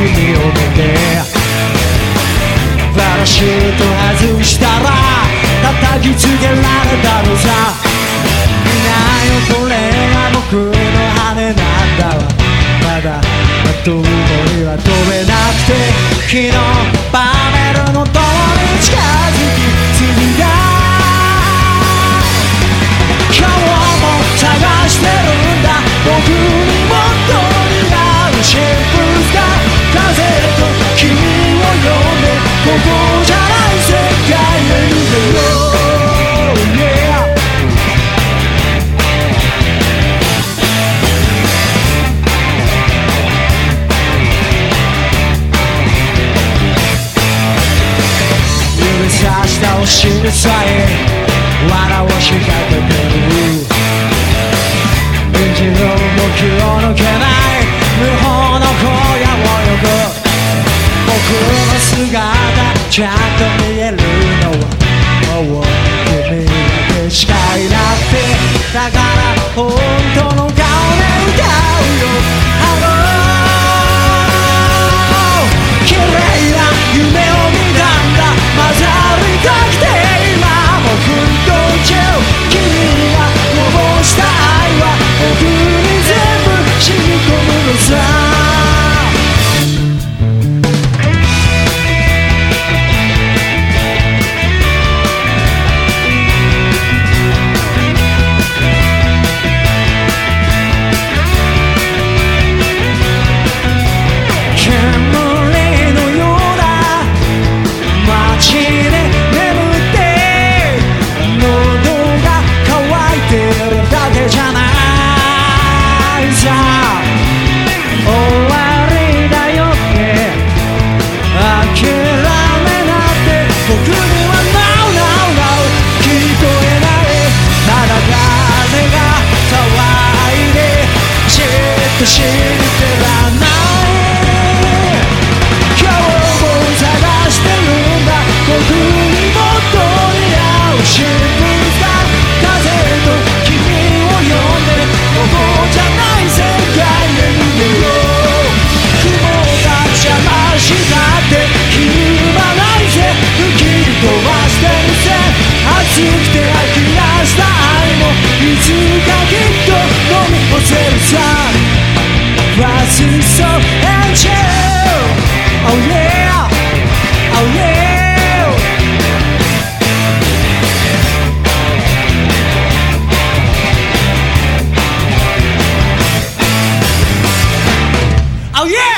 君を見てパラシュート外したら叩きつけられたのさ。見ないよこれが僕の羽なんだわ。まだまともさしたお尻さえ藁を仕掛けてる。エンジンの動きを抜けない。無法の荒野を泳ぐ。僕の姿ちゃんと見えるのは。もう君だけしかいなくて。だから本当っと信じてらない今日も探してるんだ僕にもっと似合う。新聞が風と君を呼んでここじゃない世界へ逃げよう。雲が邪魔したって暇ないぜ吹き飛ばしてるぜ熱くて飽き出した Oh yeah